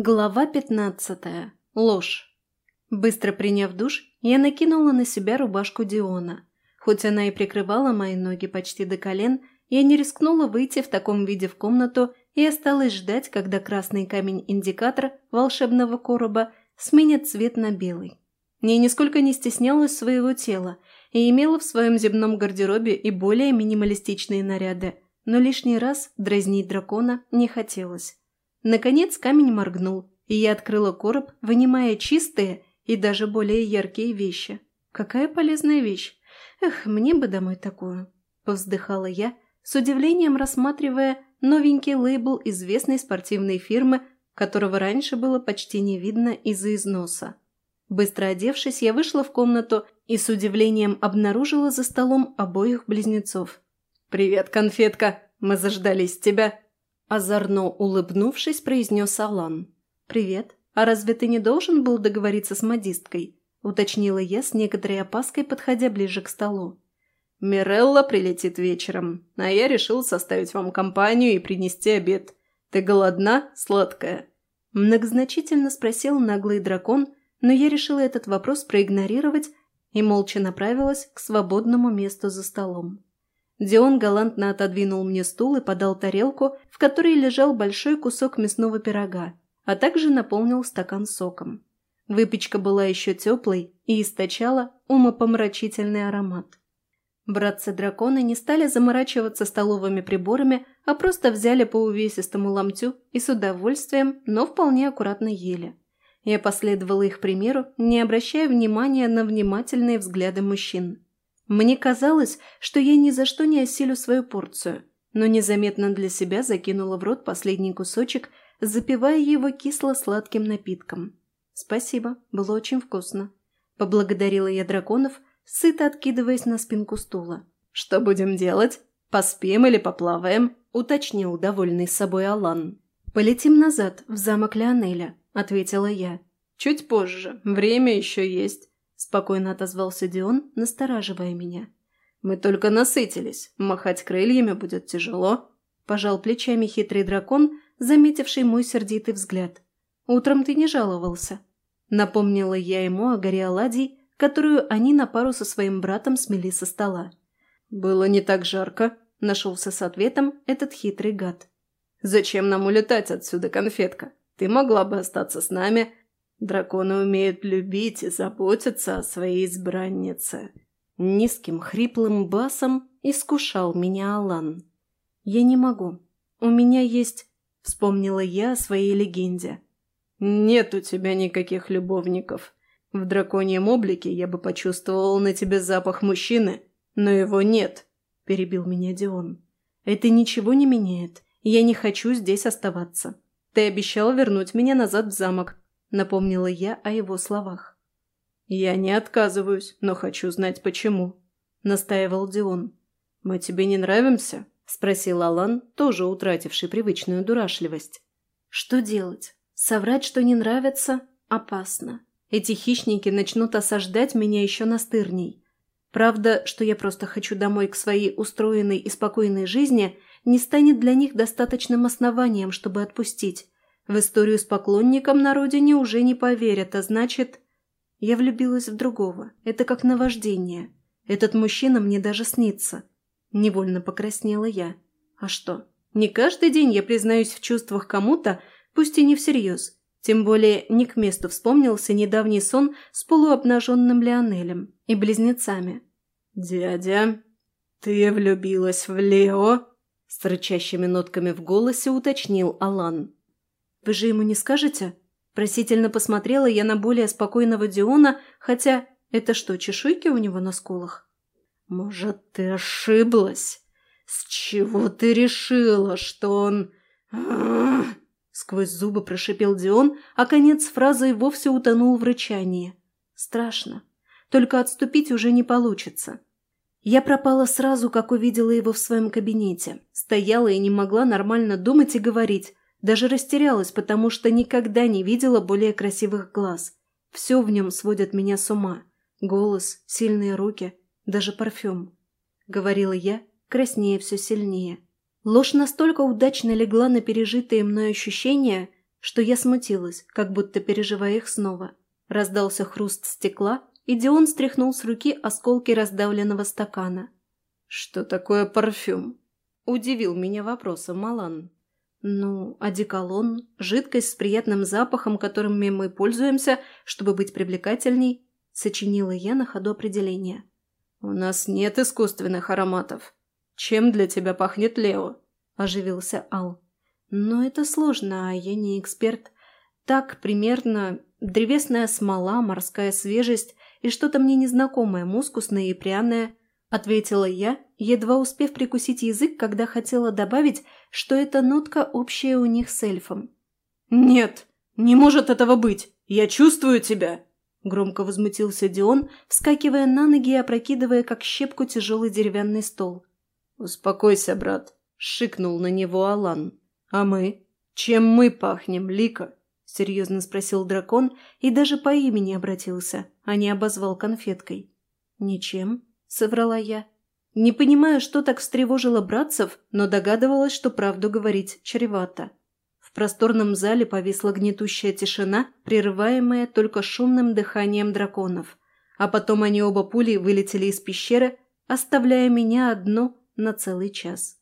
Глава пятнадцатая. Ложь. Быстро приняв душ, я накинула на себя рубашку Диона. Хоть она и прикрывала мои ноги почти до колен, я не рискнула выйти в таком виде в комнату и осталась ждать, когда красный камень-индикатор волшебного короба сменит цвет на белый. Я нисколько не стеснялась своего тела и имела в своем земном гардеробе и более минималистичные наряды, но лишний раз дразнить дракона не хотелось. Наконец камень моргнул, и я открыла короб, вынимая чистые и даже более яркие вещи. Какая полезная вещь! Эх, мне бы домой такую. Повздыхала я, с удивлением рассматривая новенький лейбл известной спортивной фирмы, которого раньше было почти не видно из-за износа. Быстро одевшись, я вышла в комнату и с удивлением обнаружила за столом обоих близнецов. «Привет, конфетка! Мы заждались тебя!» Озорно улыбнувшись, произнес Алан. «Привет. А разве ты не должен был договориться с модисткой?» уточнила я с некоторой опаской, подходя ближе к столу. «Мирелла прилетит вечером, а я решил составить вам компанию и принести обед. Ты голодна, сладкая?» Многозначительно спросил наглый дракон, но я решила этот вопрос проигнорировать и молча направилась к свободному месту за столом. Дион галантно отодвинул мне стул и подал тарелку, в которой лежал большой кусок мясного пирога, а также наполнил стакан соком. Выпечка была еще теплой и источала умопомрачительный аромат. Братцы-драконы не стали заморачиваться столовыми приборами, а просто взяли по увесистому ломтю и с удовольствием, но вполне аккуратно ели. Я последовала их примеру, не обращая внимания на внимательные взгляды мужчин. Мне казалось, что я ни за что не осилю свою порцию, но незаметно для себя закинула в рот последний кусочек, запивая его кисло-сладким напитком. «Спасибо, было очень вкусно», – поблагодарила я драконов, сыто откидываясь на спинку стула. «Что будем делать? Поспим или поплаваем?» – уточнил довольный собой Алан. «Полетим назад, в замок Леонеля», – ответила я. «Чуть позже, время еще есть. Спокойно отозвался Дион, настораживая меня. «Мы только насытились. Махать крыльями будет тяжело», – пожал плечами хитрый дракон, заметивший мой сердитый взгляд. «Утром ты не жаловался». Напомнила я ему о горе оладий, которую они на пару со своим братом смели со стола. «Было не так жарко», – нашелся с ответом этот хитрый гад. «Зачем нам улетать отсюда, конфетка? Ты могла бы остаться с нами, Драконы умеют любить и заботиться о своей избраннице. Низким хриплым басом искушал меня Алан. «Я не могу. У меня есть...» — вспомнила я о своей легенде. «Нет у тебя никаких любовников. В драконьем облике я бы почувствовал на тебе запах мужчины, но его нет», — перебил меня Дион. «Это ничего не меняет. Я не хочу здесь оставаться. Ты обещал вернуть меня назад в замок, – напомнила я о его словах. «Я не отказываюсь, но хочу знать, почему», – настаивал Дион. «Мы тебе не нравимся?» – спросил Алан, тоже утративший привычную дурашливость. «Что делать? Соврать, что не нравится? Опасно. Эти хищники начнут осаждать меня еще настырней. Правда, что я просто хочу домой к своей устроенной и спокойной жизни, не станет для них достаточным основанием, чтобы отпустить. В историю с поклонником на родине уже не поверят, а значит... Я влюбилась в другого. Это как наваждение. Этот мужчина мне даже снится. Невольно покраснела я. А что? Не каждый день я признаюсь в чувствах кому-то, пусть и не всерьез. Тем более не к месту вспомнился недавний сон с полуобнаженным Леонелем и близнецами. «Дядя, ты влюбилась в Лео?» С рычащими нотками в голосе уточнил Алан. Вы же ему не скажете?» Просительно посмотрела я на более спокойного Диона, хотя это что, чешуйки у него на скулах? «Может, ты ошиблась? С чего ты решила, что он...» Сквозь зубы прошипел Дион, а конец фразы и вовсе утонул в рычании. «Страшно. Только отступить уже не получится». Я пропала сразу, как увидела его в своем кабинете. Стояла и не могла нормально думать и говорить, даже растерялась, потому что никогда не видела более красивых глаз. Все в нем сводит меня с ума. Голос, сильные руки, даже парфюм. Говорила я, краснее все сильнее. Ложь настолько удачно легла на пережитые мной ощущения, что я смутилась, как будто переживая их снова. Раздался хруст стекла, и Дион стряхнул с руки осколки раздавленного стакана. «Что такое парфюм?» – удивил меня вопросом Малан. «Ну, одеколон, жидкость с приятным запахом, которым мы пользуемся, чтобы быть привлекательней», – сочинила я на ходу определение. «У нас нет искусственных ароматов. Чем для тебя пахнет Лео?» – оживился Ал. «Но это сложно, а я не эксперт. Так, примерно, древесная смола, морская свежесть и что-то мне незнакомое, мускусное и пряное –— ответила я, едва успев прикусить язык, когда хотела добавить, что эта нотка общая у них с эльфом. «Нет, не может этого быть! Я чувствую тебя!» Громко возмутился Дион, вскакивая на ноги и опрокидывая, как щепку, тяжелый деревянный стол. «Успокойся, брат», — шикнул на него Алан. «А мы? Чем мы пахнем, Лика?» — серьезно спросил дракон и даже по имени обратился, а не обозвал конфеткой. «Ничем», — соврала я. Не понимаю, что так встревожило братцев, но догадывалась, что правду говорить чревато. В просторном зале повисла гнетущая тишина, прерываемая только шумным дыханием драконов. А потом они оба пули вылетели из пещеры, оставляя меня одну на целый час.